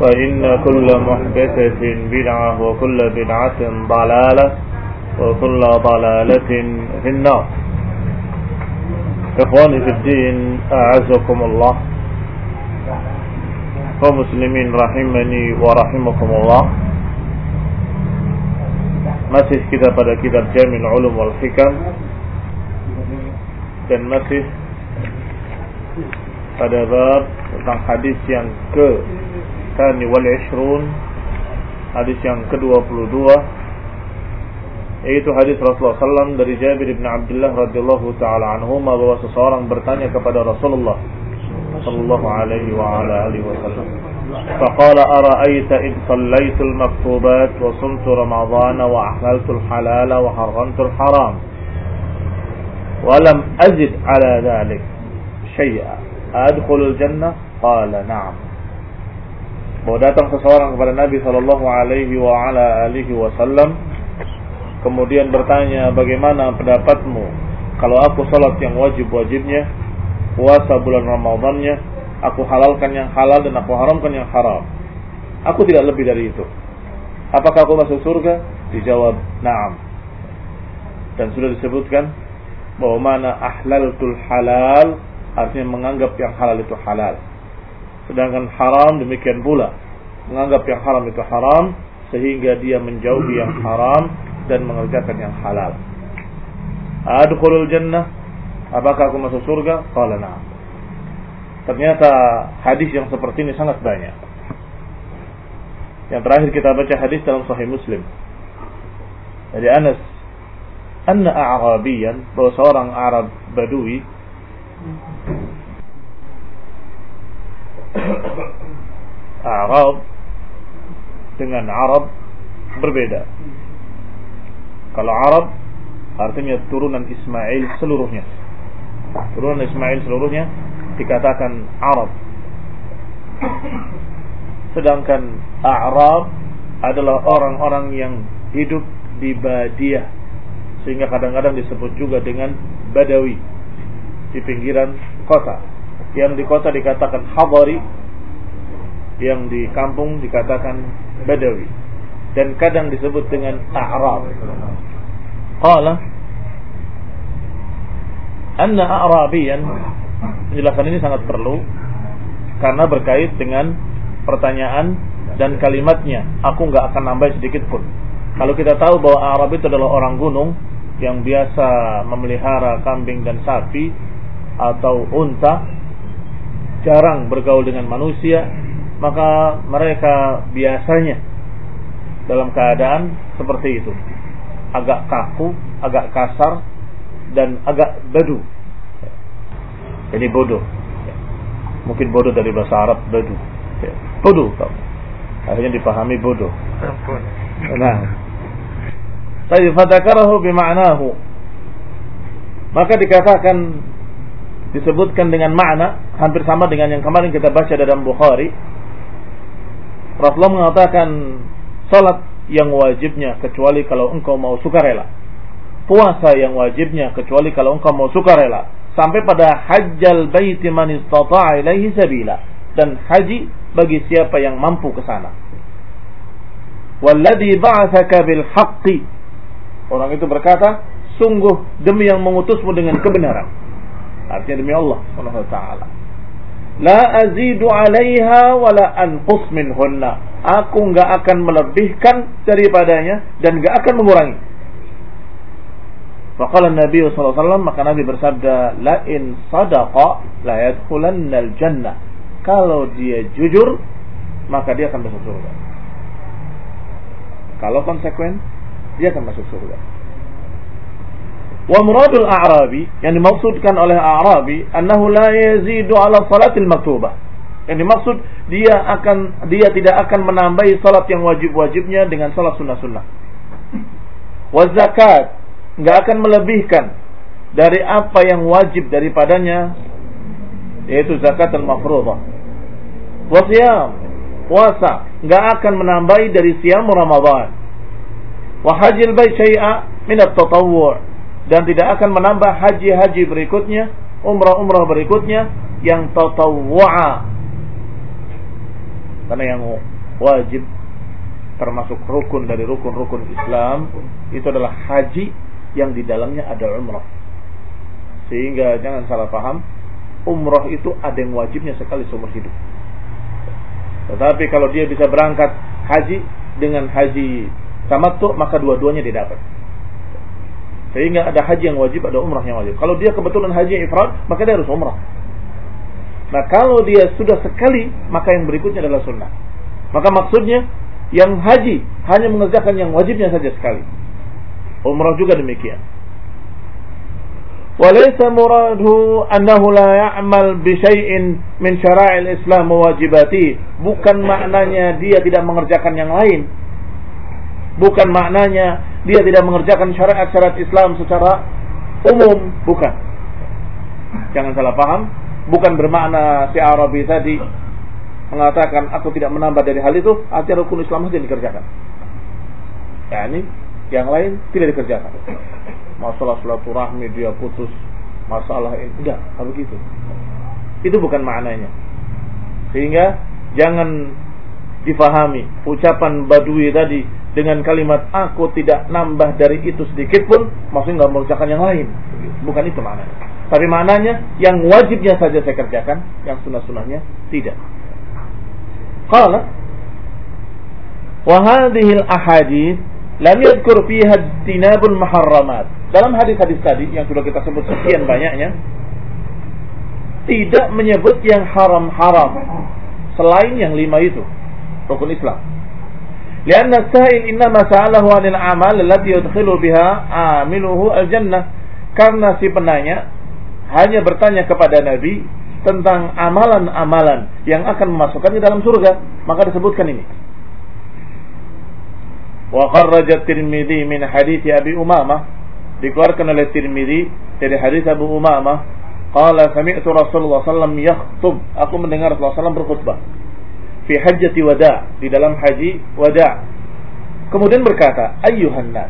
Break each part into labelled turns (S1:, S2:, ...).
S1: فإن كل محدثة بدعة وكل بدعة ضلالة وكل ضلالة في النار إخواني في الدين أعزكم الله ومسلمين رحمني ورحمكم الله masih kita pada kitab Jamil Ulum wal Hikam dan masih pada bab tentang hadis yang ke Wal Ishrun hadis yang ke-22 yaitu hadis Rasulullah SAW dari Jabir bin Abdullah radhiyallahu taala anhu bahwa seseorang bertanya kepada Rasulullah sallallahu alaihi wa ala alihi wasallam فقال أرأيت إن صليت المكتوبات وصمت رمضان وأحللت الحلال وحرمت الحرام ولم أزد على ذلك شيئا أدخل الجنة قال نعم bahwa datang seseorang kepada Nabi Shallallahu Alaihi wa ala Wasallam kemudian bertanya bagaimana pendapatmu? Kalau aku sholat yang wajib wajibnya puasa bulan Ramadannya aku halalkan yang halal dan aku haramkan yang haram. Aku tidak lebih dari itu. Apakah aku masuk surga? Dijawab na'am. Dan sudah disebutkan bahwa mana ahlaltul halal artinya menganggap yang halal itu halal sedangkan haram demikian pula. Menganggap yang haram itu haram sehingga dia menjauhi yang haram dan mengerjakan yang halal. Adkhulul jannah. Apakah aku masuk surga? Qala na'am. Ternyata hadis yang seperti ini sangat banyak. Yang terakhir kita baca hadis dalam sahih muslim. Dari Anas. Anna a'rabiyan bahwa seorang Arab Badui Arab dengan Arab berbeda. Kalau Arab artinya turunan Ismail seluruhnya. Turunan Ismail seluruhnya dikatakan Arab. Sedangkan Arab adalah orang-orang yang hidup di Badiah sehingga kadang-kadang disebut juga dengan Badawi di pinggiran kota. Yang di kota dikatakan Habari, yang di kampung dikatakan Badawi dan kadang disebut dengan A'rab. Qala anna A'rabiyan penjelasan ini sangat perlu karena berkait dengan pertanyaan dan kalimatnya. Aku nggak akan nambah sedikit pun. Kalau kita tahu bahwa Arab itu adalah orang gunung yang biasa memelihara kambing dan sapi atau unta, jarang bergaul dengan manusia, maka mereka biasanya dalam keadaan seperti itu. Agak kaku, agak kasar, dan agak bedu. Jadi bodoh. Mungkin bodoh dari bahasa Arab bedu. Bodoh. Akhirnya dipahami bodoh. Nah. Tapi fadakarahu bima'nahu. Maka dikatakan disebutkan dengan makna hampir sama dengan yang kemarin kita baca dalam Bukhari. Rasulullah mengatakan salat yang wajibnya kecuali kalau engkau mau sukarela. Puasa yang wajibnya kecuali kalau engkau mau sukarela. Sampai pada hajjal baiti man istata'a ilaihi sabila. Dan haji bagi siapa yang mampu ke sana. Walladhi ba'athaka bil haqqi. Orang itu berkata, sungguh demi yang mengutusmu dengan kebenaran. Artinya demi Allah Subhanahu wa taala. La azidu 'alaiha wa la anqus minhunna. Aku enggak akan melebihkan daripadanya dan enggak akan mengurangi. Faqala Nabi sallallahu alaihi wasallam maka Nabi bersabda, "La in sadaqa la yadkhulanna al-jannah." Kalau dia jujur, maka dia akan masuk surga. Kalau konsekuen, dia akan masuk surga. Wa muradul a'rabi yang dimaksudkan oleh a'rabi annahu la yazidu ala salatil maktubah. Yang dimaksud dia akan dia tidak akan menambahi salat yang wajib-wajibnya dengan salat sunnah-sunnah. Wa zakat nggak akan melebihkan dari apa yang wajib daripadanya yaitu zakat al-mafruḍah. Wa siyam puasa nggak akan menambahi dari siam Ramadan. Wa hajil bait syai'a min at-tatawwu' dan tidak akan menambah haji-haji berikutnya, umrah-umrah berikutnya yang tatawwa. Karena yang wajib termasuk rukun dari rukun-rukun Islam itu adalah haji yang di dalamnya ada umrah. Sehingga jangan salah paham, umrah itu ada yang wajibnya sekali seumur hidup. Tetapi kalau dia bisa berangkat haji dengan haji tamattu maka dua-duanya didapat. Sehingga ada haji yang wajib, ada umrah yang wajib. Kalau dia kebetulan haji yang ifrad, maka dia harus umrah. Nah kalau dia sudah sekali, maka yang berikutnya adalah sunnah. Maka maksudnya, yang haji hanya mengerjakan yang wajibnya saja sekali. Umrah juga demikian. وليس مراده أنه لا يعمل بشيء من شرائع الإسلام وواجباته bukan maknanya dia tidak mengerjakan yang lain bukan maknanya dia tidak mengerjakan syariat-syariat Islam secara umum, bukan. Jangan salah paham, bukan bermakna si Arabi tadi mengatakan aku tidak menambah dari hal itu, artinya rukun Islam saja dikerjakan. Ya ini yang lain tidak dikerjakan. Masalah silaturahmi dia putus, masalah ini tidak, apa begitu. Itu bukan maknanya. Sehingga jangan difahami ucapan Badui tadi dengan kalimat aku tidak nambah dari itu sedikit pun maksudnya nggak mengerjakan yang lain. Bukan itu maknanya. Tapi maknanya yang wajibnya saja saya kerjakan yang sunnah-sunnahnya tidak. Qala wa hadhihi al-ahadith lam yadhkur fiha tinabul muharramat. Dalam hadis-hadis tadi yang sudah kita sebut sekian banyaknya tidak menyebut yang haram-haram selain yang lima itu rukun Islam لأن sa'il إنما سأله عن amal التي يدخل biha amiluhu al-jannah. Karena si penanya hanya bertanya kepada Nabi tentang amalan-amalan yang akan memasukkannya dalam surga, maka disebutkan ini. Wa kharraja Tirmidzi min hadits Abi Umamah. Dikeluarkan oleh tirmidhi dari hadith Abu Umamah. Qala sami'tu Rasulullah sallallahu alaihi wasallam aku mendengar Rasulullah sallallahu berkhutbah fi hajjati wada di dalam haji wada. Kemudian berkata ayyuhan nas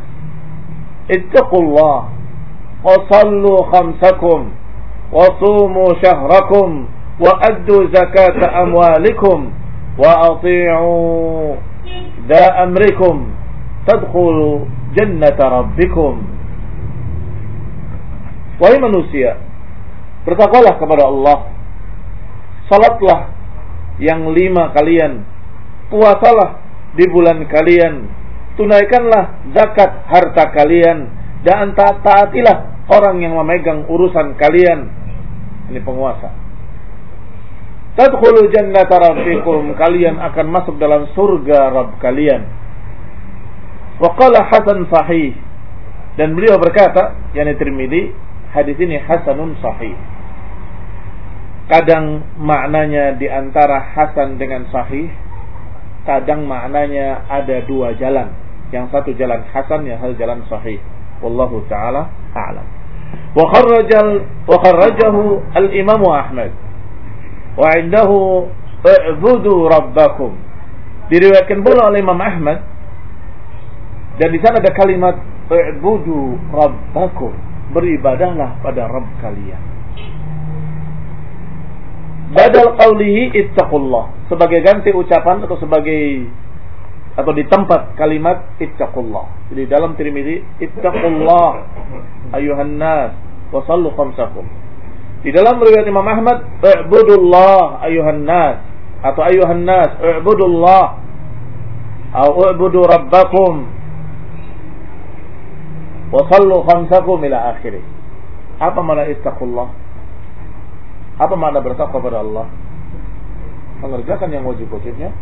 S1: ittaqullah wa sallu khamsakum wa sumu syahrakum wa addu zakata amwalikum wa ati'u dha amrikum tadkhulu jannata rabbikum. Wahai manusia bertakwalah kepada Allah. Salatlah yang lima kalian. Puasalah di bulan kalian. Tunaikanlah zakat harta kalian. Dan taatilah orang yang memegang urusan kalian. Ini penguasa. Tadkhulu jannata rabbikum. Kalian akan masuk dalam surga Rabb kalian. Waqala Hasan sahih. Dan beliau berkata, yani Tirmidzi, hadis ini hasanun sahih. Kadang maknanya di antara hasan dengan sahih, kadang maknanya ada dua jalan. Yang satu jalan hasan, yang satu jalan sahih. Wallahu taala a'lam. Wa kharrajal wa kharrajahu al-Imam Ahmad. Wa 'indahu i'budu rabbakum. Diriwayatkan pula oleh Imam Ahmad dan di sana ada kalimat i'budu rabbakum. Beribadahlah pada Rabb kalian badal qawlihi ittaqullah sebagai ganti ucapan atau sebagai atau di tempat kalimat ittaqullah. Jadi dalam Tirmizi ittaqullah ayuhan nas wa sallu khamsakum. Di dalam riwayat Imam Ahmad i'budullah ayuhan nas atau ayuhan nas i'budullah atau i'budu rabbakum wa sallu khamsakum ila akhirih. Apa makna ittaqullah? Apa makna bertakwa kepada Allah? Mengerjakan yang wajib-wajibnya,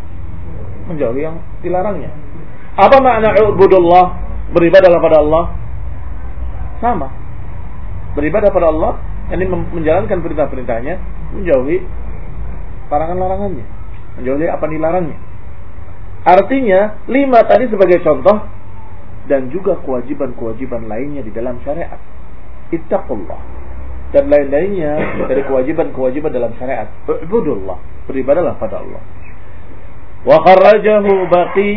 S1: menjauhi yang dilarangnya. Apa makna ubudullah? Beribadah kepada Allah? Sama. Beribadah pada Allah, ini menjalankan perintah-perintahnya, menjauhi larangan-larangannya, menjauhi apa dilarangnya. Artinya, lima tadi sebagai contoh dan juga kewajiban-kewajiban lainnya di dalam syariat. Ittaqullah dan lain-lainnya dari kewajiban-kewajiban dalam syariat. Ibudullah, beribadalah pada Allah. Wa kharrajahu Baqi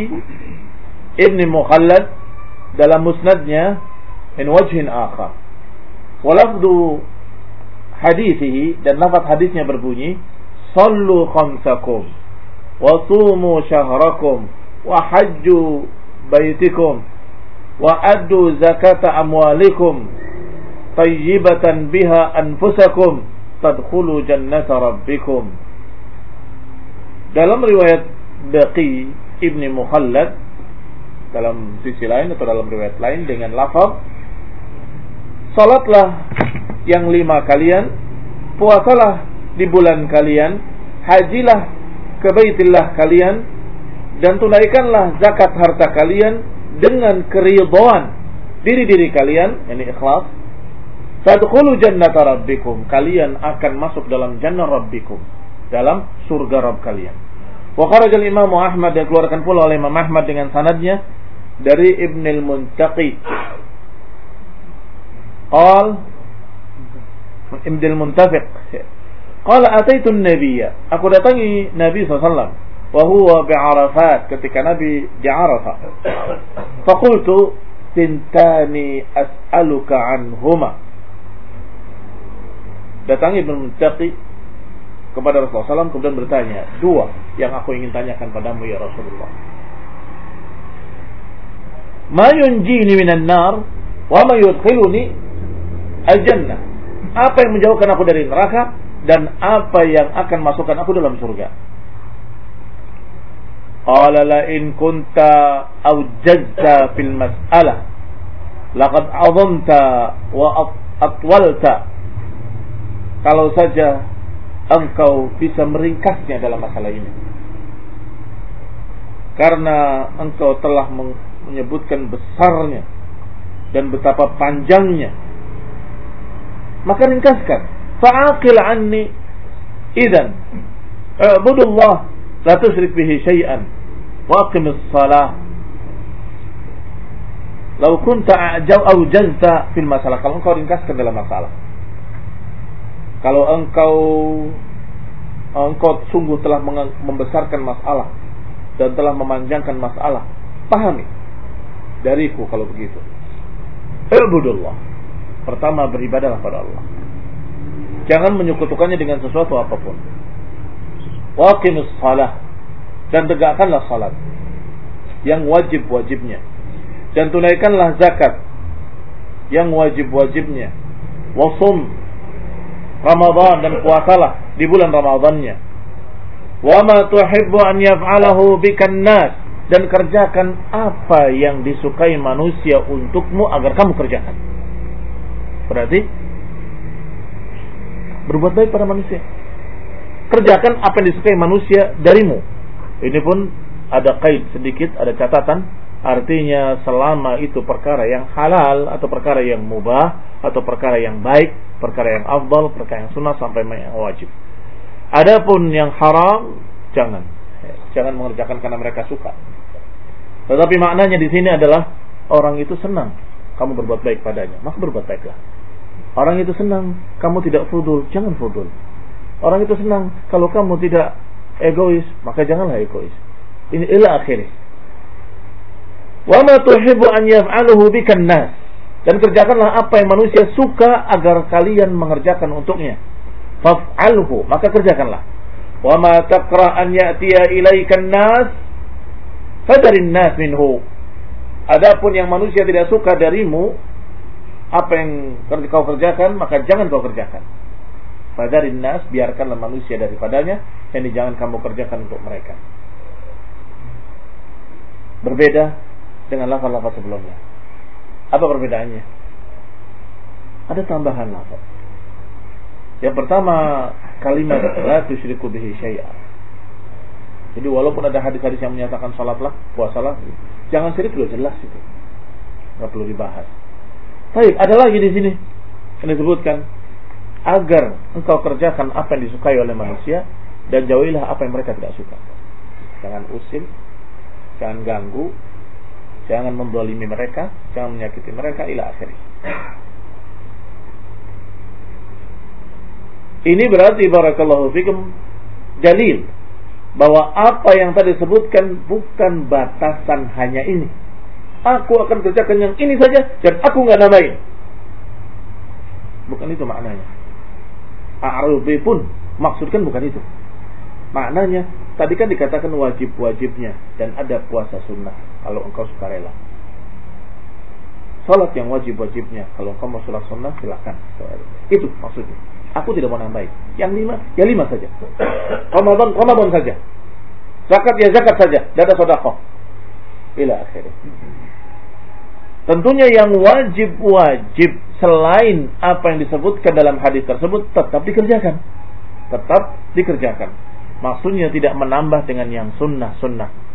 S1: Ibn Mukhallad dalam musnadnya min wajhin akhar. Wa lafdu hadithihi dan lafaz hadisnya berbunyi sallu khamsakum wa sumu syahrakum wa hajju baitikum wa addu zakata amwalikum tayyibatan biha anfusakum tadkhulu jannata rabbikum. Dalam riwayat Baqi Ibni Mukhallad dalam sisi lain atau dalam riwayat lain dengan lafaz Salatlah yang lima kalian Puasalah di bulan kalian Hajilah ke baitillah kalian Dan tunaikanlah zakat harta kalian Dengan keridhaan Diri-diri kalian Ini ikhlas Tadkhulu jannata rabbikum. Kalian akan masuk dalam jannah rabbikum. Dalam surga Rabb kalian. Wa kharajal Imam Ahmad dan keluarkan pula oleh Imam Ahmad dengan sanadnya dari Ibn al-Muntaqi. Qal Ibn al-Muntafiq. Qala ataitu an-nabiyya. Aku datangi Nabi SAW. Wa huwa bi'arafat ketika Nabi di Arafah. Faqultu tintani as'aluka anhuma datangi Ibn Muttaqi kepada Rasulullah SAW kemudian bertanya, dua yang aku ingin tanyakan padamu ya Rasulullah. Ma yunjini minan nar wa ma yudkhiluni al-jannah. Apa yang menjauhkan aku dari neraka dan apa yang akan masukkan aku dalam surga? Qala la in kunta awjazta fil mas'alah laqad 'azamta wa atwalta kalau saja engkau bisa meringkasnya dalam masalah ini. Karena engkau telah menyebutkan besarnya dan betapa panjangnya. Maka ringkaskan. Fa'aqil anni idan. Ubudullah la tusyrik bihi syai'an wa aqimis salah. Lau kunta a'jaw jazta fil masalah. Kalau engkau ringkaskan dalam masalah kalau engkau engkau sungguh telah membesarkan masalah dan telah memanjangkan masalah, pahami dariku kalau begitu. Ibudullah. Pertama beribadahlah pada Allah. Jangan menyekutukannya dengan sesuatu apa pun. Waqimus salah dan tegakkanlah salat yang wajib-wajibnya dan tunaikanlah zakat yang wajib-wajibnya. Wasum Ramadan dan puasalah di bulan Ramadannya. Wa ma tuhibbu an yaf'alahu bikan nas dan kerjakan apa yang disukai manusia untukmu agar kamu kerjakan. Berarti berbuat baik pada manusia. Kerjakan apa yang disukai manusia darimu. Ini pun ada kait sedikit, ada catatan. Artinya selama itu perkara yang halal atau perkara yang mubah atau perkara yang baik, perkara yang afdal, perkara yang sunnah sampai yang wajib. Adapun yang haram jangan. Jangan mengerjakan karena mereka suka. Tetapi maknanya di sini adalah orang itu senang kamu berbuat baik padanya, maka berbuat baiklah. Orang itu senang kamu tidak fudul, jangan fudul. Orang itu senang kalau kamu tidak egois, maka janganlah egois. Ini ila akhirnya. Wa ma tuhibbu an yaf'aluhu bikan nas. Dan kerjakanlah apa yang manusia suka agar kalian mengerjakan untuknya. Faf'alhu, maka kerjakanlah. Wa ma taqra an ya'tiya ilaikan nas fadarin nas minhu. Adapun yang manusia tidak suka darimu, apa yang kau kerjakan, maka jangan kau kerjakan. Fadarin nas, biarkanlah manusia daripadanya, yang jangan kamu kerjakan untuk mereka. Berbeda dengan lafaz-lafaz sebelumnya. Apa perbedaannya? Ada tambahan lafaz. Yang pertama kalimat la tusyriku bihi syai'a. Jadi walaupun ada hadis-hadis yang menyatakan salatlah, puasalah, jangan syirik sudah jelas itu. Enggak perlu dibahas. Baik, ada lagi di sini yang disebutkan agar engkau kerjakan apa yang disukai oleh manusia dan jauhilah apa yang mereka tidak suka. Jangan usil, jangan ganggu, jangan mendolimi mereka, jangan menyakiti mereka ila akhiri. Ini berarti barakallahu fikum dalil bahwa apa yang tadi disebutkan bukan batasan hanya ini. Aku akan kerjakan yang ini saja dan aku nggak nambahin. Bukan itu maknanya. A'rubi pun maksudkan bukan itu. Maknanya tadi kan dikatakan wajib-wajibnya dan ada puasa sunnah kalau engkau suka rela. Salat yang wajib-wajibnya kalau engkau mau sholat sunnah silakan. Itu maksudnya. Aku tidak mau nambahin. Yang lima, ya lima saja. Ramadan, Ramadan saja. Zakat ya zakat saja. Tidak ada sodakoh. Ila akhirnya. Tentunya yang wajib-wajib selain apa yang disebutkan dalam hadis tersebut tetap dikerjakan. Tetap dikerjakan. Maksudnya tidak menambah dengan yang sunnah-sunnah.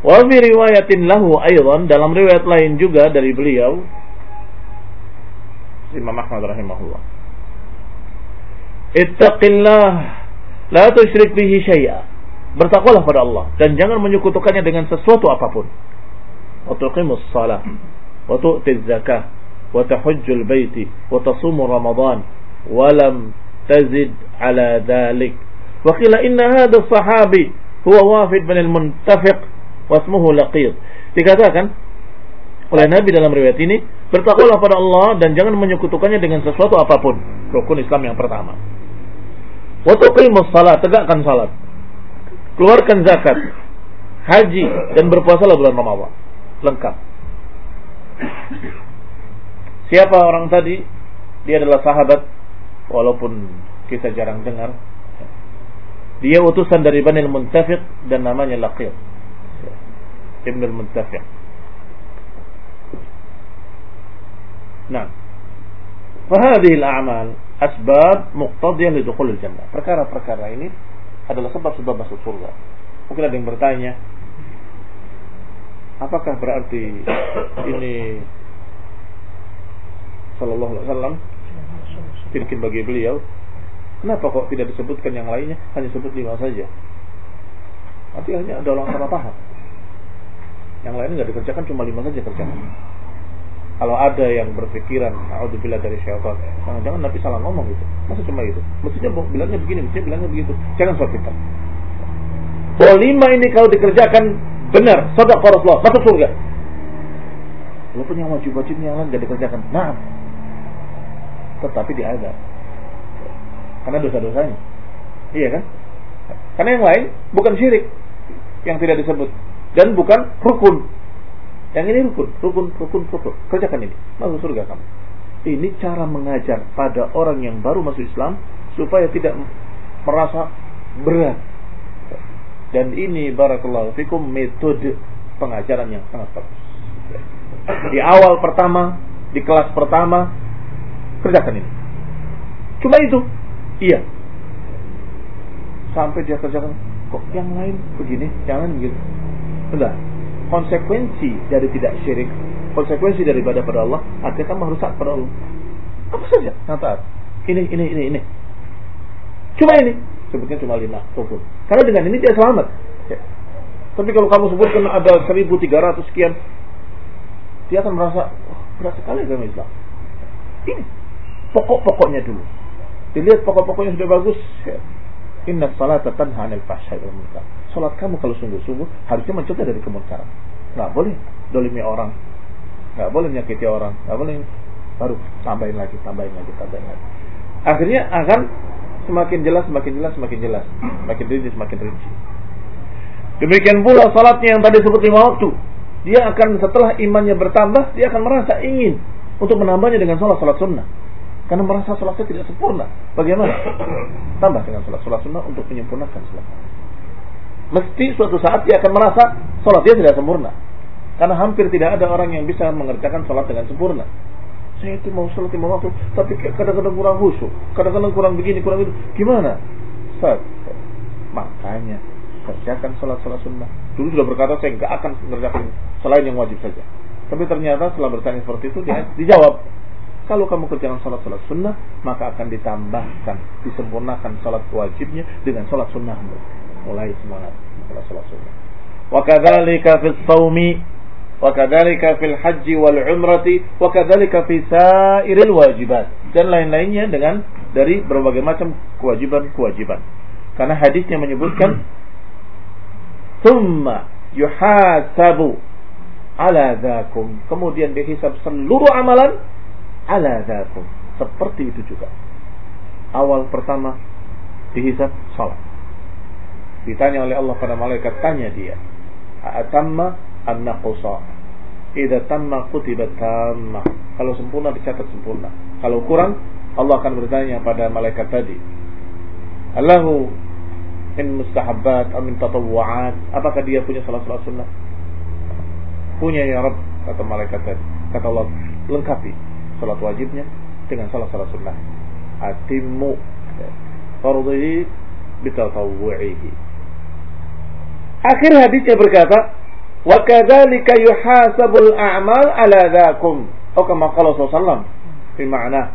S1: Wa fi riwayatin lahu aydan dalam riwayat lain juga dari beliau Imam Ahmad rahimahullah. Ittaqillah la tusyrik bihi syai'a. Bertakwalah pada Allah dan jangan menyekutukannya dengan sesuatu apa pun. Wa tuqimus shalah wa tu'tiz zakah wa tahujjul baiti wa tasumu ramadan wa lam tazid ala dhalik. Wa qila inna hadha sahabi huwa wafid bin al-muntafiq wasmuhu laqid. Dikatakan oleh Nabi dalam riwayat ini, bertakwalah pada Allah dan jangan menyekutukannya dengan sesuatu apa pun. Rukun Islam yang pertama. Wa tuqimus salat, tegakkan salat. Keluarkan zakat, haji dan berpuasalah bulan Ramadan. Lengkap. Siapa orang tadi? Dia adalah sahabat walaupun kita jarang dengar dia utusan dari Bani Muntafiq dan namanya Laqir. Ibn al-Muntafiq. Nah. Fahadih al-a'mal asbab muqtadiyah lidukhul jannah. Perkara-perkara ini adalah sebab-sebab masuk surga. Mungkin ada yang bertanya, apakah berarti ini sallallahu alaihi wasallam mungkin bagi beliau Kenapa kok tidak disebutkan yang lainnya? Hanya sebut lima saja. Artinya ada orang salah paham. Yang lain nggak dikerjakan cuma lima saja kerjakan. Kalau ada yang berpikiran, bila dari syaitan, jangan-jangan Nabi salah ngomong gitu. Masa cuma itu? Mestinya bilangnya begini, mestinya bilangnya begitu. Jangan soal kita. Bahwa lima ini kalau dikerjakan benar, sadaq Rasulullah, masuk surga. Walaupun yang wajib-wajibnya yang lain nggak dikerjakan, nah, tetapi diadab karena dosa-dosanya. Iya kan? Karena yang lain bukan syirik yang tidak disebut dan bukan rukun. Yang ini rukun, rukun, rukun, rukun. Kerjakan ini, masuk surga kamu. Ini cara mengajar pada orang yang baru masuk Islam supaya tidak merasa berat. Dan ini barakallahu fikum metode pengajaran yang sangat bagus. Di awal pertama, di kelas pertama, kerjakan ini. Cuma itu. Iya. Sampai dia kerjakan, kok yang lain begini, jangan begitu. Enggak. Konsekuensi dari tidak syirik, konsekuensi dari ibadah pada Allah, akhirnya kamu taat pada Allah. Apa saja yang taat. Ini, ini, ini, ini. Cuma ini. Sebutnya cuma lima rukun. Karena dengan ini dia selamat. Ya. Tapi kalau kamu sebutkan ada 1300 sekian, dia akan merasa, oh, berat sekali agama Islam. Ini pokok-pokoknya dulu. Dilihat pokok-pokoknya sudah bagus. Ya. Inna salata tanha anil fahsyai. Salat kamu kalau sungguh-sungguh harusnya mencegah dari kemunkaran. Enggak boleh dolimi orang. Enggak boleh menyakiti orang. Enggak boleh baru tambahin lagi, tambahin lagi, tambahin lagi. Akhirnya akan semakin jelas, semakin jelas, semakin jelas, semakin rinci, semakin rinci. Demikian pula salatnya yang tadi sebut lima waktu. Dia akan setelah imannya bertambah, dia akan merasa ingin untuk menambahnya dengan salat salat sunnah. Karena merasa salatnya tidak sempurna. Bagaimana? Tambah dengan salat salat sunnah untuk menyempurnakan salat. Mesti suatu saat dia akan merasa salat dia tidak sempurna. Karena hampir tidak ada orang yang bisa mengerjakan salat dengan sempurna saya itu mau sholat lima waktu, tapi kadang-kadang kurang khusyuk, kadang-kadang kurang begini, kurang itu. Gimana? Ustaz, makanya kerjakan sholat-sholat sunnah. Dulu sudah berkata saya nggak akan mengerjakan selain yang wajib saja. Tapi ternyata setelah bertanya seperti itu dia dijawab, kalau kamu kerjakan sholat-sholat sunnah, maka akan ditambahkan, disempurnakan sholat wajibnya dengan sholat sunnah. Mulai semangat sholat sunnah. Wa kadzalika fis shaumi wakadzalika fil haji wal umrati wakadzalika fi sairil wajibat dan lain-lainnya dengan dari berbagai macam kewajiban-kewajiban. Karena hadisnya menyebutkan thumma yuhasabu ala dzakum. Kemudian dihisab seluruh amalan ala dzakum. Seperti itu juga. Awal pertama dihisab salat. Ditanya oleh Allah pada malaikat tanya dia, "Atamma an-naqsa. Idza tamma kutibat tamma. Kalau sempurna dicatat sempurna. Kalau kurang Allah akan bertanya pada malaikat tadi. Allahu in mustahabbat amin tatawwa'at. Apakah dia punya salat-salat sunnah? Punya ya Rabb kata malaikat tadi. Kata Allah, lengkapi salat wajibnya dengan salat-salat sunnah. Atimmu fardhihi bitatawwu'ihi. Akhir hadisnya berkata, Wa kadzalika yuhasabul a'mal ala dzakum. Oh kama qala sallallahu fi ma'na.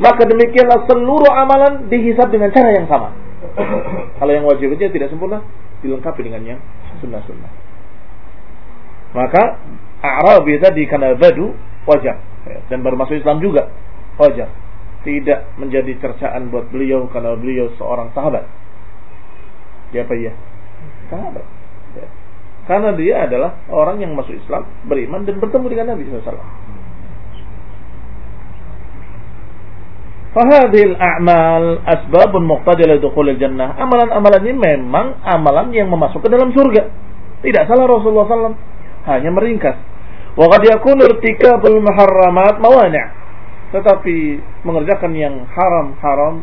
S1: Maka demikianlah seluruh amalan dihisab dengan cara yang sama. Kalau yang wajib saja tidak sempurna, dilengkapi dengan yang sunnah-sunnah. Maka Arabi tadi karena badu wajar dan baru masuk Islam juga wajar. Tidak menjadi cercaan buat beliau karena beliau seorang sahabat. Dia apa ya? Sahabat. Karena dia adalah orang yang masuk Islam, beriman dan bertemu dengan Nabi SAW. Fahadil a'mal asbabun muqtadil dukhul jannah. Amalan-amalan ini memang amalan yang memasuk ke dalam surga. Tidak salah Rasulullah SAW. Hanya meringkas. Wa qad yakunu irtikabul muharramat mawani'. Tetapi mengerjakan yang haram-haram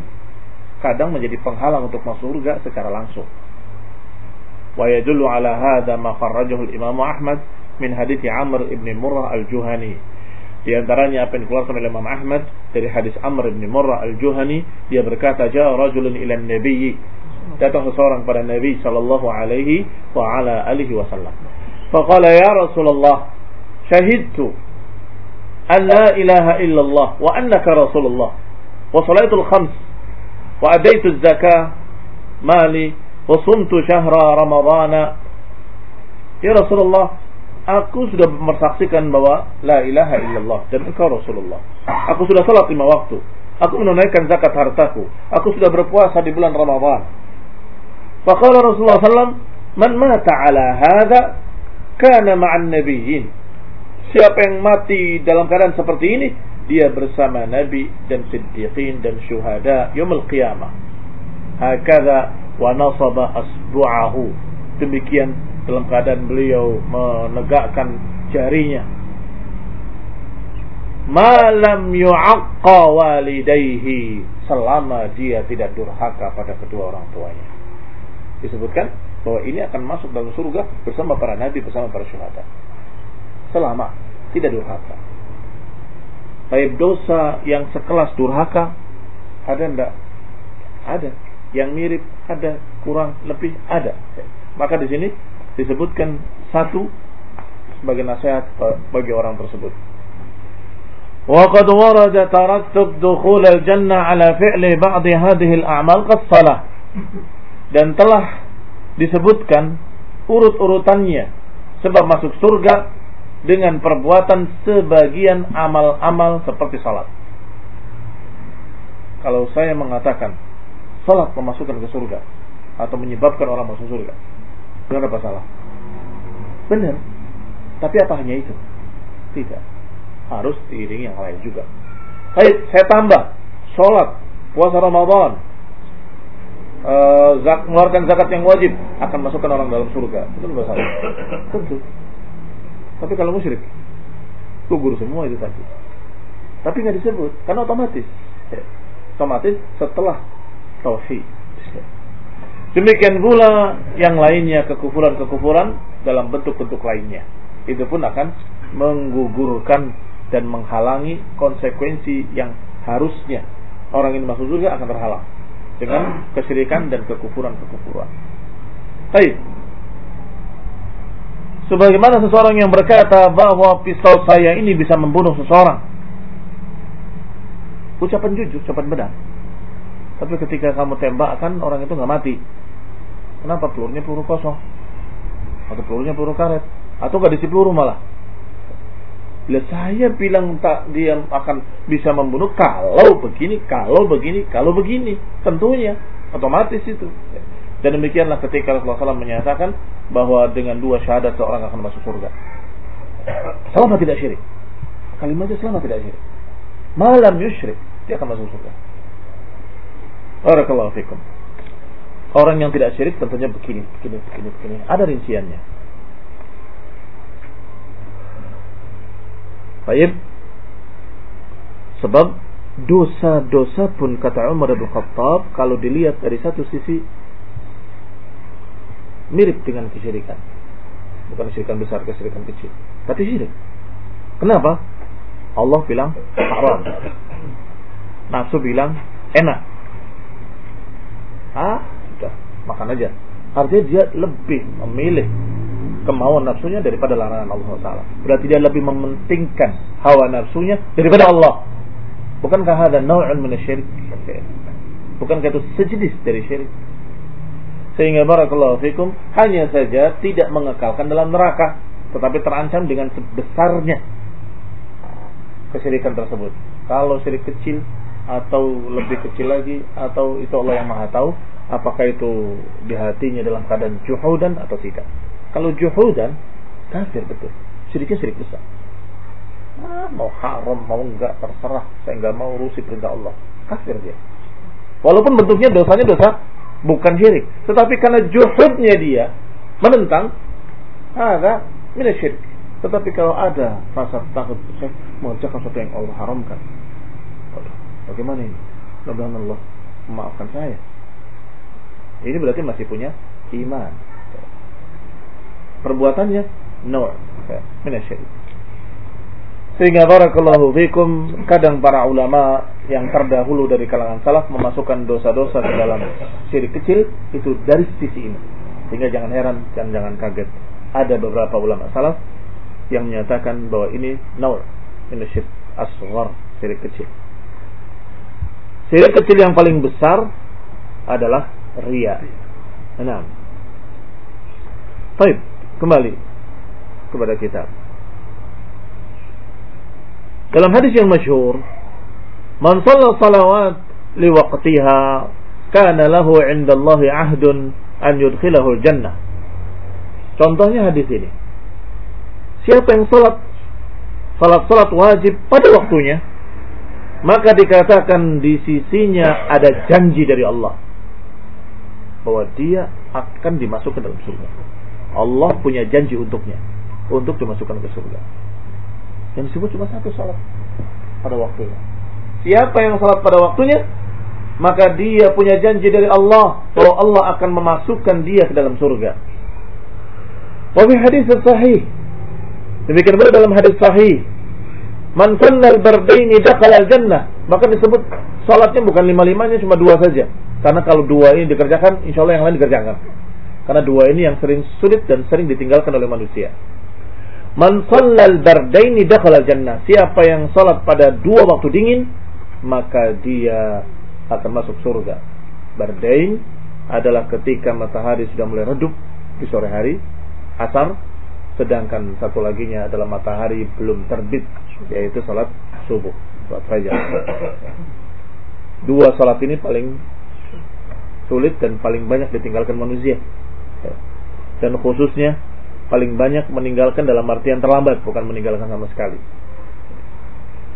S1: kadang menjadi penghalang untuk masuk surga secara langsung. ويدل على هذا ما خرجه الإمام أحمد من حديث عمرو بن مرة الجهني di antaranya apa yang dikeluarkan oleh Imam Ahmad dari hadis Amr bin Murrah al-Juhani dia berkata jaa rajulun ila nabi datang seseorang pada Nabi sallallahu alaihi wa ala alihi wasallam faqala ya Rasulullah syahidtu an la ilaha illallah wa annaka Rasulullah wa salaitul khams wa adaitu zakah mali Wasumtu syahra Ramadana. Ya Rasulullah, aku sudah mensaksikan bahwa la ilaha illallah dan engkau Rasulullah. Aku sudah salat lima waktu. Aku menunaikan zakat hartaku. Aku sudah berpuasa di bulan Ramadhan. Faqala Rasulullah SAW, Man mata ala hadha, kana ma'an nabiyyin. Siapa yang mati dalam keadaan seperti ini, dia bersama Nabi dan Siddiqin dan Syuhada Yomul Qiyamah. Hakada wa nasaba asbu'ahu demikian dalam keadaan beliau menegakkan jarinya malam yu'aqqa walidayhi selama dia tidak durhaka pada kedua orang tuanya. Disebutkan bahwa ini akan masuk dalam surga bersama para nabi bersama para syuhada. Selama tidak durhaka. Baik dosa yang sekelas durhaka ada enggak? Ada Yang mirip ada, kurang lebih ada. Maka di sini disebutkan satu sebagai nasihat bagi orang tersebut. وقد ورد ترتب دخول الجنة على فعل بعض هذه الأعمال كالصلاة dan telah disebutkan urut-urutannya sebab masuk surga dengan perbuatan sebagian amal-amal seperti salat. Kalau saya mengatakan salat memasukkan ke surga atau menyebabkan orang masuk surga, tidak apa salah? Benar. Tapi apa hanya itu? Tidak. Harus diiringi yang lain juga. Baik, saya tambah. Sholat, puasa Ramadan, uh, zak, mengeluarkan zakat yang wajib akan masukkan orang dalam surga. Betul nggak salah? Tentu. Tapi kalau musyrik, gugur semua itu tadi. Tapi nggak disebut, karena otomatis. Otomatis setelah tauhid. Demikian pula yang lainnya kekufuran-kekufuran dalam bentuk-bentuk lainnya. Itu pun akan menggugurkan dan menghalangi konsekuensi yang harusnya orang ini masuk surga akan terhalang dengan kesyirikan dan kekufuran-kekufuran. Baik. Sebagaimana seseorang yang berkata bahwa pisau saya ini bisa membunuh seseorang. Ucapan jujur, ucapan benar. Tapi ketika kamu tembakkan orang itu nggak mati. Kenapa pelurunya peluru kosong? Atau pelurunya peluru karet? Atau nggak diisi peluru malah? Bila saya bilang tak dia akan bisa membunuh kalau begini, kalau begini, kalau begini. Tentunya otomatis itu. Dan demikianlah ketika Rasulullah SAW menyatakan bahwa dengan dua syahadat seorang akan masuk surga. Selama tidak syirik. Kalimatnya selama tidak syirik. Malam yusyrik, dia akan masuk surga. Barakallahu. Orang yang tidak syirik tentunya begini, begini, begini, begini. Ada rinciannya. Baik. Sebab dosa-dosa pun kata Umar bin Khattab kalau dilihat dari satu sisi mirip dengan kesyirikan. Bukan kesyirikan besar, kesyirikan kecil. Tapi syirik. Kenapa? Allah bilang haram. Nafsu bilang enak. Ah, sudah, makan aja. Artinya dia lebih memilih kemauan nafsunya daripada larangan Allah Taala. Berarti dia lebih mementingkan hawa nafsunya daripada Allah. Bukankah ada naw'un min? Bukankah itu sejenis dari syirik? Sehingga barakallahu fikum hanya saja tidak mengekalkan dalam neraka, tetapi terancam dengan sebesarnya kesyirikan tersebut. Kalau syirik kecil atau lebih kecil lagi atau itu Allah yang Maha tahu apakah itu di hatinya dalam keadaan juhudan atau tidak. Kalau juhudan, kafir betul. Syiriknya syirik besar. Ah, mau haram, mau enggak, terserah. Saya enggak mau urusi perintah Allah. Kafir dia. Walaupun bentuknya dosanya dosa bukan syirik. Tetapi karena juhudnya dia menentang, ada mina syirik. Tetapi kalau ada rasa takut, saya mengerjakan sesuatu yang Allah haramkan. Bagaimana ini? Mudah-mudahan Allah memaafkan saya. Ini berarti masih punya iman. Perbuatannya no. Minasyirik sehingga barakallahu fikum kadang para ulama yang terdahulu dari kalangan salaf memasukkan dosa-dosa ke dalam syirik kecil itu dari sisi ini. Sehingga jangan heran dan jangan kaget. Ada beberapa ulama salaf yang menyatakan bahwa ini naur minasyirik asghar syirik kecil syirik kecil yang paling besar adalah ria enam Baik kembali kepada kita. Dalam hadis yang masyhur, "Man shalla salawat li waqtiha kana lahu 'inda Allah 'ahdun an yudkhilahu al-jannah." Contohnya hadis ini. Siapa yang salat salat-salat wajib pada waktunya, maka dikatakan di sisinya ada janji dari Allah bahwa dia akan dimasukkan dalam surga. Allah punya janji untuknya untuk dimasukkan ke surga. Yang disebut cuma satu salat. pada waktunya. Siapa yang salat pada waktunya, maka dia punya janji dari Allah bahwa Allah akan memasukkan dia ke dalam surga. Wa hadis sahih. Demikian pula dalam hadis sahih. Man sallal bardaini dakhala al-jannah. Maka disebut salatnya bukan lima-limanya cuma dua saja. Karena kalau dua ini dikerjakan, insya Allah yang lain dikerjakan. Karena dua ini yang sering sulit dan sering ditinggalkan oleh manusia. Man sallal bardaini dakhala al-jannah. Siapa yang salat pada dua waktu dingin, maka dia akan masuk surga. Bardain adalah ketika matahari sudah mulai redup di sore hari, asar, sedangkan satu laginya adalah matahari belum terbit, yaitu salat subuh, salat fajar. Dua salat ini paling sulit dan paling banyak ditinggalkan manusia. Dan khususnya paling banyak meninggalkan dalam artian terlambat, bukan meninggalkan sama sekali.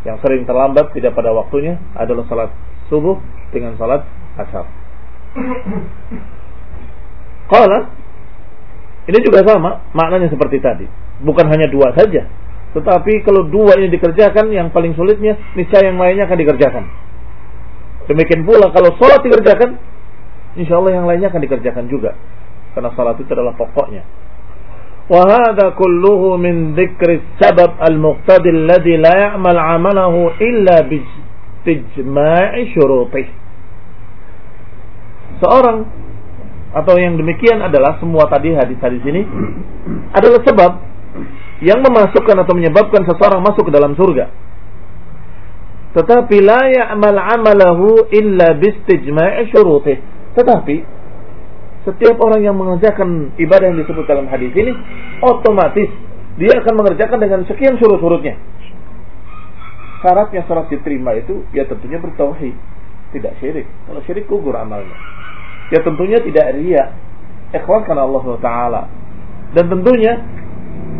S1: Yang sering terlambat tidak pada waktunya adalah salat subuh dengan salat asar. Qala ini juga sama, maknanya seperti tadi. Bukan hanya dua saja, tetapi kalau dua ini dikerjakan, yang paling sulitnya, niscaya yang lainnya akan dikerjakan. Demikian pula kalau sholat dikerjakan, insya Allah yang lainnya akan dikerjakan juga. Karena sholat itu adalah pokoknya. وهذا كله من ذكر السبب المقتضي الذي لا يعمل عمله إلا باجتماع شروطه seorang atau yang demikian adalah semua tadi hadis-hadis ini adalah sebab yang memasukkan atau menyebabkan seseorang masuk ke dalam surga. Tetapi la ya'mal amalahu illa bistijma'i syurutih. Tetapi setiap orang yang mengerjakan ibadah yang disebut dalam hadis ini otomatis dia akan mengerjakan dengan sekian surut-surutnya. Syaratnya syarat diterima itu ya tentunya bertauhid, tidak syirik. Kalau syirik gugur amalnya. Ya tentunya tidak ria. Ikhlas karena Allah Taala. Dan tentunya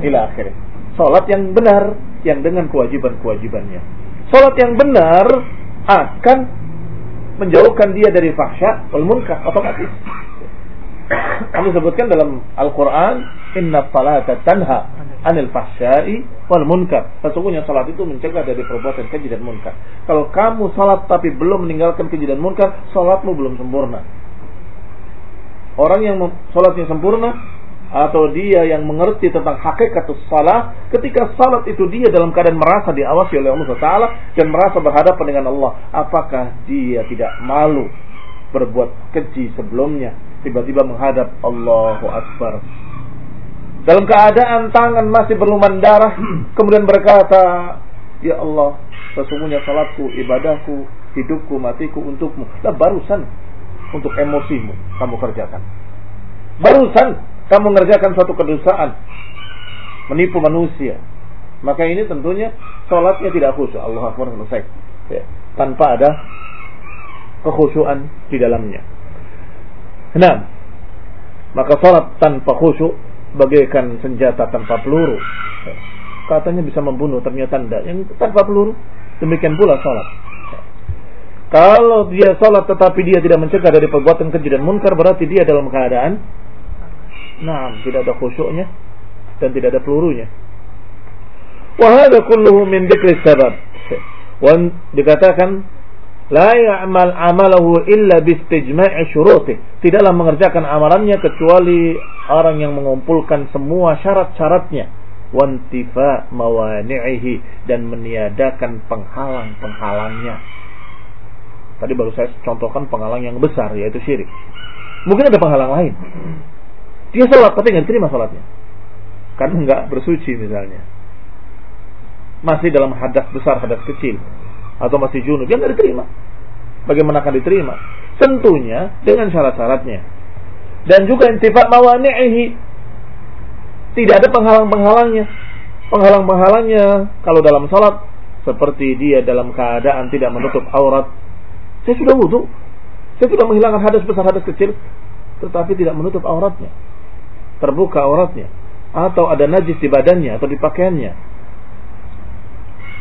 S1: ila akhir. Salat yang benar yang dengan kewajiban-kewajibannya. Salat yang benar akan menjauhkan dia dari fahsya wal munkar otomatis. Kami sebutkan dalam Al-Quran, Inna salata tanha anil fahsyai wal munkar. Sesungguhnya salat itu mencegah dari perbuatan keji dan munkar. Kalau kamu salat tapi belum meninggalkan keji dan munkar, salatmu belum sempurna. Orang yang sholatnya sempurna atau dia yang mengerti tentang hakikat salat ketika salat itu dia dalam keadaan merasa diawasi oleh Allah Taala dan merasa berhadapan dengan Allah apakah dia tidak malu berbuat keji sebelumnya? Tiba-tiba menghadap Allahu Akbar. Dalam keadaan tangan masih berlumuran darah kemudian berkata ya Allah sesungguhnya salatku ibadahku hidupku matiku untukmu. Lah barusan untuk emosimu kamu kerjakan. Barusan kamu mengerjakan suatu kedosaan, menipu manusia. Maka ini tentunya sholatnya tidak khusyuk. Allah Akbar selesai. Ya. Tanpa ada kekhusyuan di dalamnya. Nah, maka sholat tanpa khusyuk bagaikan senjata tanpa peluru. Ya. Katanya bisa membunuh, ternyata tidak. Yang tanpa peluru, demikian pula sholat. Kalau dia sholat tetapi dia tidak mencegah dari perbuatan keji dan munkar berarti dia dalam keadaan nah tidak ada khusyuknya dan tidak ada pelurunya. Wahada kulluhu min dzikri sabab. Wan dikatakan la ya'mal amalahu illa bistijma'i syurutih. Tidaklah mengerjakan amalannya kecuali orang yang mengumpulkan semua syarat-syaratnya wantifa mawani'ihi dan meniadakan penghalang-penghalangnya. Tadi baru saya contohkan penghalang yang besar yaitu syirik. Mungkin ada penghalang lain. Dia sholat tapi nggak terima sholatnya. Karena nggak bersuci misalnya. Masih dalam hadas besar, hadas kecil. Atau masih junub. Dia nggak diterima. Bagaimana akan diterima? Tentunya dengan syarat-syaratnya. Dan juga intifat mawani'ihi. Tidak ada penghalang-penghalangnya. Penghalang-penghalangnya kalau dalam sholat seperti dia dalam keadaan tidak menutup aurat saya sudah wudhu. Saya sudah menghilangkan hadas besar, hadas kecil. Tetapi tidak menutup auratnya terbuka auratnya atau ada najis di badannya atau di pakaiannya.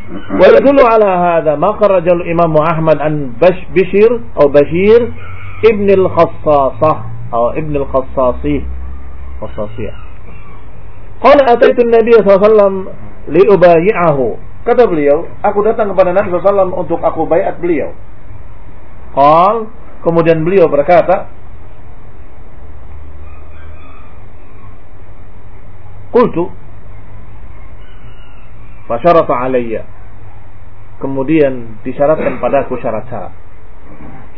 S1: Wa yadullu ala hadha ma kharajal Imam Ahmad an bash Bashir atau Bashir ibn al-Khassasah atau ibn al-Khassasih Khassasiyah. Qala ataitu an-nabiy sallallahu alaihi wasallam liubayi'ahu. Kata beliau, aku datang kepada Nabi sallallahu untuk aku bayat beliau. Qal, kemudian beliau berkata, Qultu, fasyarata alayya. Kemudian disyaratkan padaku syarat-syarat.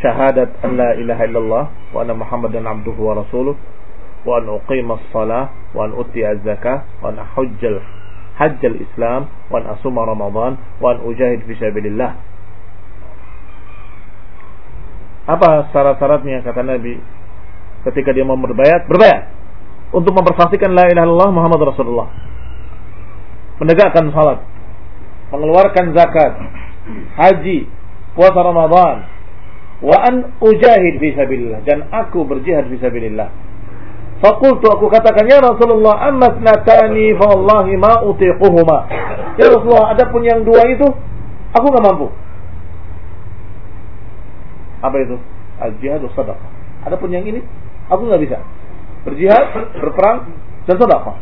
S1: Syahadat an la ilaha illallah wa anna muhammadan abduhu wa rasuluh wa an uqima as-salah wa an uti az-zakah wa an hujjal hajj al-islam wa an asuma ramadan wa an ujahid fi sabilillah apa syarat-syaratnya kata Nabi ketika dia mau berbayat berbayat untuk mempersaksikan la ilaha illallah Muhammad Rasulullah menegakkan salat mengeluarkan zakat haji puasa Ramadan wa an ujahid fi sabilillah dan aku berjihad fi sabilillah Fakultu aku katakan ya Rasulullah amma natani fa wallahi ma utiquhuma. Ya Rasulullah adapun yang dua itu aku nggak mampu. Apa itu? Al-jihad sadaqah. Adapun yang ini aku nggak bisa. Berjihad, berperang dan sedekah.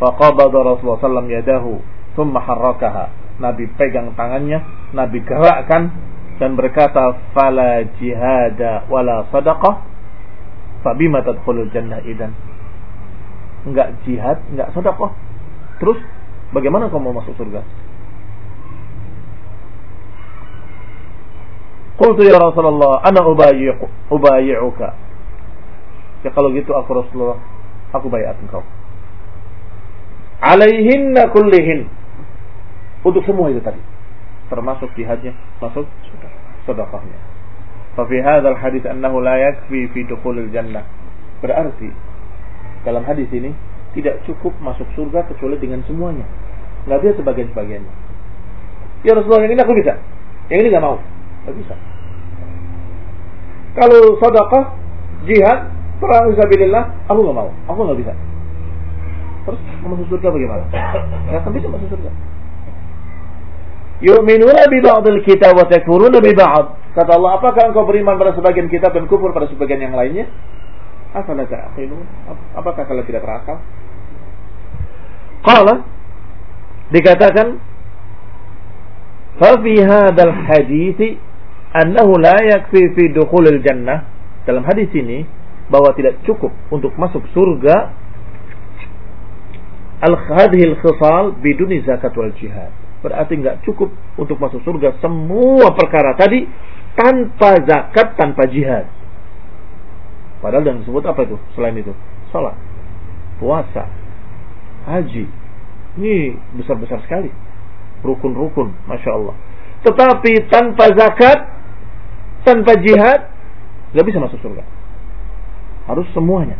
S1: Faqabada Rasulullah sallam yadahu thumma harrakaha. Nabi pegang tangannya, Nabi gerakkan dan berkata fala jihada wala sadaqah Fabima tadkhulul jannah idan. Enggak jihad, enggak sedekah. Terus bagaimana kamu mau masuk surga? Qultu ya Rasulullah, ana ubayyi'u ubayyi'uka. Ya kalau gitu aku Rasulullah, aku bayat engkau. Alaihinna kullihin. Untuk semua itu tadi. Termasuk jihadnya, masuk sedekahnya. Fafi hadzal hadis annahu la yakfi fi dukhulil jannah. Berarti dalam hadis ini tidak cukup masuk surga kecuali dengan semuanya. Enggak bisa sebagian-sebagiannya. Ya Rasulullah yang ini aku bisa. Yang ini nggak mau. Nggak bisa. Kalau sedekah, jihad, perang fisabilillah, aku nggak mau. Aku nggak bisa. Terus masuk surga bagaimana? Ya kan bisa masuk surga. Yu'minuna bi ba'dil kitab wa takfuruna bi ba'd. Kata Allah, apakah engkau beriman pada sebagian kitab dan kufur pada sebagian yang lainnya? Afala ta'qilun? Apakah kalian tidak berakal? Qala dikatakan fa fi hadzal hadits annahu la yakfi fi dukhulil jannah dalam hadis ini bahwa tidak cukup untuk masuk surga al hadhil khisal biduni zakat wal jihad berarti nggak cukup untuk masuk surga semua perkara tadi tanpa zakat, tanpa jihad. Padahal yang disebut apa itu selain itu? Salat, puasa, haji. Ini besar-besar sekali. Rukun-rukun, Masya Allah. Tetapi tanpa zakat, tanpa jihad, nggak bisa masuk surga. Harus semuanya.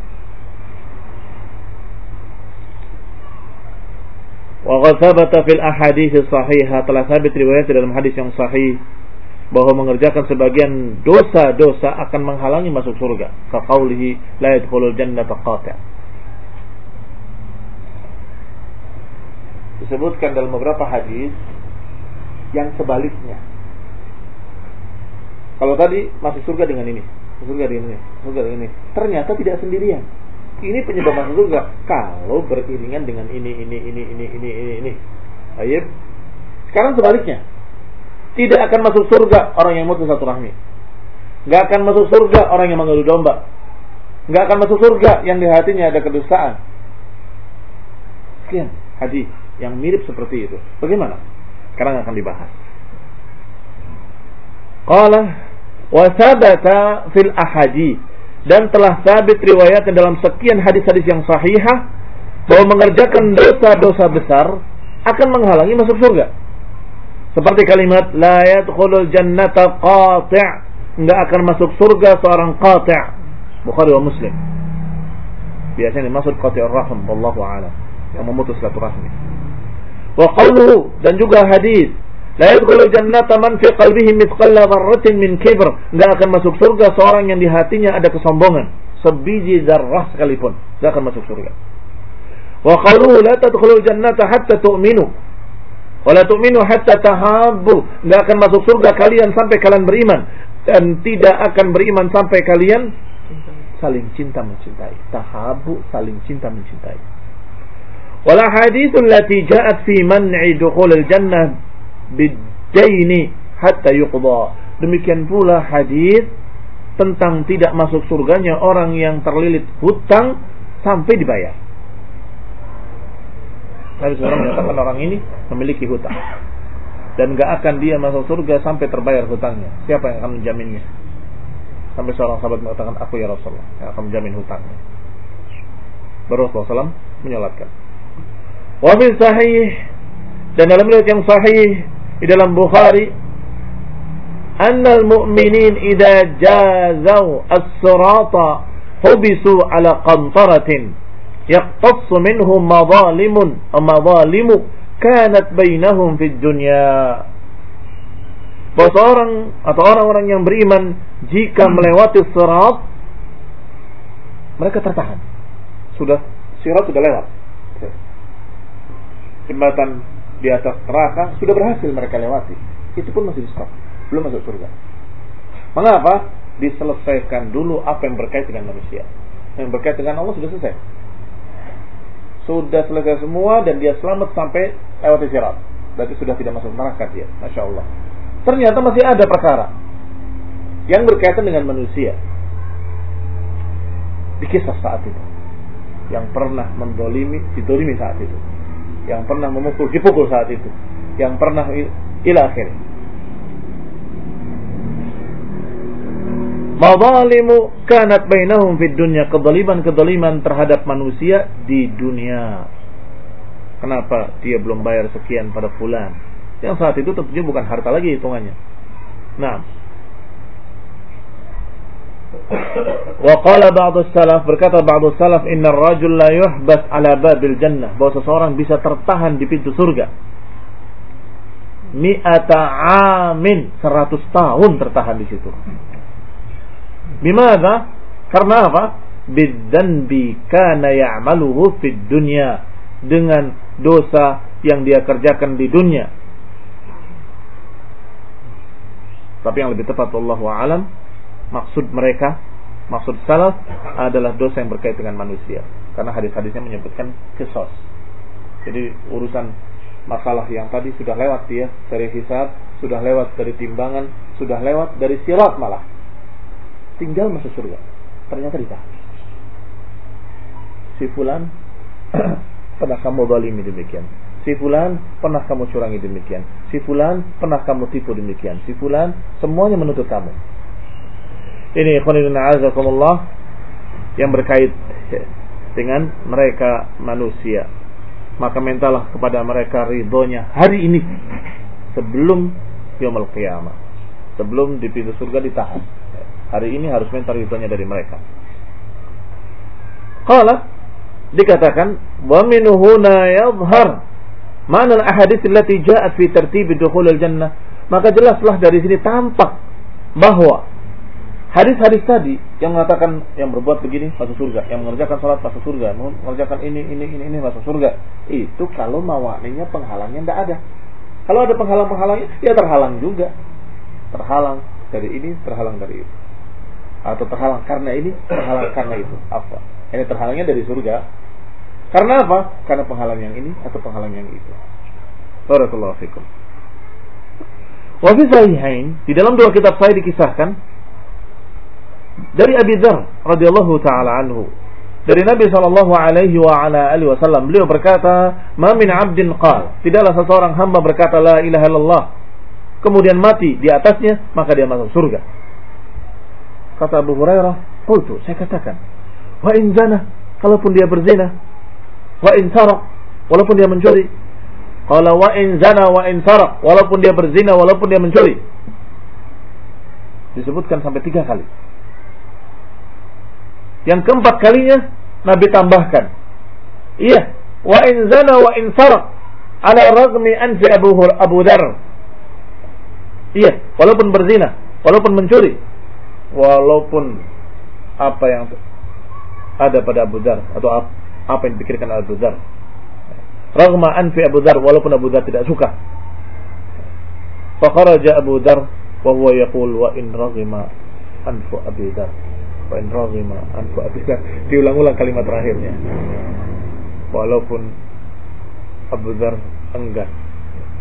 S1: Wa qad fil ahadits sahihah telah sabit riwayat dalam hadis yang sahih bahwa mengerjakan sebagian dosa-dosa akan menghalangi masuk surga. Kaqaulihi la yadkhulul jannata. Disebutkan dalam beberapa hadis yang sebaliknya. Kalau tadi masuk surga dengan ini, surga dengan ini, surga dengan ini. Ternyata tidak sendirian. Ini penyebab masuk surga kalau beriringan dengan ini, ini, ini, ini, ini, ini, ini. Ayo. Sekarang sebaliknya tidak akan masuk surga orang yang mutus satu rahmi. Gak akan masuk surga orang yang mengadu domba. Gak akan masuk surga yang di hatinya ada kedustaan. Sekian hadis yang mirip seperti itu. Bagaimana? Sekarang akan dibahas. Qala wa sabata fil ahadi dan telah sabit riwayat dalam sekian hadis-hadis yang sahihah bahwa mengerjakan dosa-dosa besar akan menghalangi masuk surga. Seperti kalimat la yadkhulul jannata qati' enggak akan masuk surga seorang qati' Bukhari wa Muslim. Biasanya dimaksud qati'ur rahim wallahu a'lam yang memutus silaturahmi. Wa qawluhu dan juga hadis La yadkhulul jannata man fi qalbihi mithqala dzarratin min kibr. Enggak akan masuk surga seorang yang di hatinya ada kesombongan, sebiji zarrah sekalipun, enggak akan masuk surga. Wa qawluhu la tadkhulul jannata hatta tu'minu. Wala tu'minu hatta tahabbu. Enggak akan masuk surga kalian sampai kalian beriman dan tidak akan beriman sampai kalian saling cinta mencintai. Tahabu saling cinta mencintai. Wal haditsul lati ja'at fi man'i dukhulil jannah bid-daini hatta yuqda. Demikian pula hadis tentang tidak masuk surganya orang yang terlilit hutang sampai dibayar. Nabi SAW menyatakan orang ini memiliki hutang dan gak akan dia masuk surga sampai terbayar hutangnya. Siapa yang akan menjaminnya? Sampai seorang sahabat mengatakan, aku ya Rasulullah yang akan menjamin hutangnya. Baru Rasulullah SAW menyolatkan. Wafil sahih dan dalam riwayat yang sahih di dalam Bukhari anna al-mu'minin idza jazaw as-sirata hubisu ala qantaratin yaqtassu minhum madalimun aw madalimu kanat bainahum fid dunya bahwa seorang atau orang-orang yang beriman jika melewati sirat mereka tertahan. Sudah sirat sudah lewat. Jembatan di atas neraka sudah berhasil mereka lewati. Itu pun masih di stop, belum masuk surga. Mengapa? Diselesaikan dulu apa yang berkaitan dengan manusia. Yang berkaitan dengan Allah sudah selesai. Sudah selesai semua dan dia selamat sampai lewati sirat. Berarti sudah tidak masuk neraka dia. Masya Allah. Ternyata masih ada perkara yang berkaitan dengan manusia. Di kisah saat itu. Yang pernah mendolimi, didolimi saat itu. Yang pernah memukul, dipukul saat itu. Yang pernah ila akhir. Mazalimu kanat bainahum fid dunya kedoliman-kedoliman terhadap manusia di dunia. Kenapa dia belum bayar sekian pada fulan? Yang saat itu tentunya bukan harta lagi hitungannya. Nah. Wa qala ba'du salaf berkata ba'du salaf inna rajul la yuhbas ala babil jannah bahwa seseorang bisa tertahan di pintu surga. Mi'ata amin 100 tahun tertahan di situ. Bimana? Karena apa? Bidzanbi kana ya'maluhu fid dunya dengan dosa yang dia kerjakan di dunia Tapi yang lebih tepat Allah alam maksud mereka, maksud salaf adalah dosa yang berkaitan dengan manusia. Karena hadis-hadisnya menyebutkan kesos. Jadi urusan masalah yang tadi sudah lewat dia dari hisab, sudah lewat dari timbangan, sudah lewat dari sirat malah. Tinggal masuk surga. Ternyata ditahan. Si fulan pernah kamu zalimi demikian Si fulan pernah kamu curangi demikian. Si fulan pernah kamu tipu demikian. Si fulan semuanya menuntut kamu. Ini ikhwanina azakumullah yang berkait dengan mereka manusia. Maka mintalah kepada mereka ridhonya hari ini sebelum yaumul qiyamah. Sebelum di pintu surga ditahan. Hari ini harus minta ridhonya dari mereka. Qala dikatakan wa min huna yadhhar Mana ahadits allati ja'at fi tertib dukhul al-jannah? Maka jelaslah dari sini tampak bahwa hadis-hadis tadi yang mengatakan yang berbuat begini masuk surga, yang mengerjakan salat masuk surga, mengerjakan ini ini ini ini masuk surga. Itu kalau mawaninya penghalangnya tidak ada. Kalau ada penghalang-penghalangnya, ya terhalang juga. Terhalang dari ini, terhalang dari itu. Atau terhalang karena ini, terhalang karena itu. Apa? Ini terhalangnya dari surga, karena apa? Karena penghalang yang ini atau penghalang yang itu. Barakallahu fikum. Wa di dalam dua kitab saya dikisahkan dari Abi Dzar radhiyallahu taala anhu. Dari Nabi sallallahu alaihi wa ala alihi wasallam beliau berkata, "Ma min 'abdin qal." Tidaklah seseorang hamba berkata la ilaha illallah. Kemudian mati di atasnya maka dia masuk surga. Kata Abu Hurairah, "Qultu," saya katakan, "Wa in zana, kalaupun dia berzina, wa in saraq walaupun dia mencuri. Qala wa in zana wa in saraq walaupun dia berzina walaupun dia mencuri. Disebutkan sampai tiga kali yang keempat kalinya Nabi tambahkan iya wa in zana wa in saraq ala ragmi anfi Abu Abu Dar iya walaupun berzina walaupun mencuri walaupun apa yang ada pada Abu Dar atau apa yang dipikirkan Abu Dhar. Ragma anfi Abu Dhar walaupun Abu Dhar tidak suka. Fakharaja Abu Dhar wa huwa yaqul wa in raghima anfu Abu Dhar. Wa in raghima anfu Dhar. Diulang-ulang kalimat terakhirnya. Walaupun Abu Dhar enggan.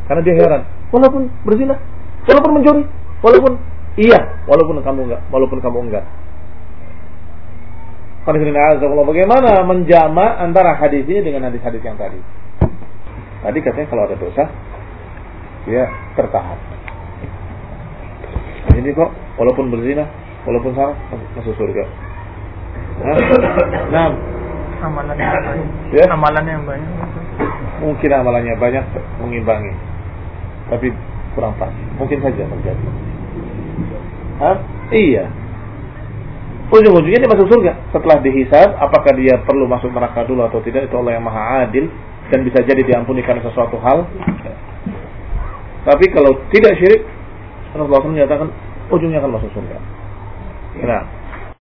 S1: Karena dia heran. Walaupun berzina, walaupun mencuri, walaupun iya, walaupun kamu enggak, walaupun kamu enggak. Bagaimana menjama antara hadis ini dengan hadis-hadis yang tadi? Tadi katanya kalau ada dosa, dia tertahan. Ini kok walaupun berzina, walaupun salah masuk surga. Nah,
S2: amalannya banyak. Ya? Amalannya yang banyak.
S1: Mungkin amalannya banyak mengimbangi, tapi kurang pas. Mungkin saja terjadi. Hah? Iya. Ujung-ujungnya dia masuk surga. Setelah dihisab, apakah dia perlu masuk neraka dulu atau tidak, itu Allah yang maha adil dan bisa jadi diampuni karena sesuatu hal. Tapi kalau tidak syirik, Rasulullah SAW menyatakan ujungnya akan masuk surga. Nah,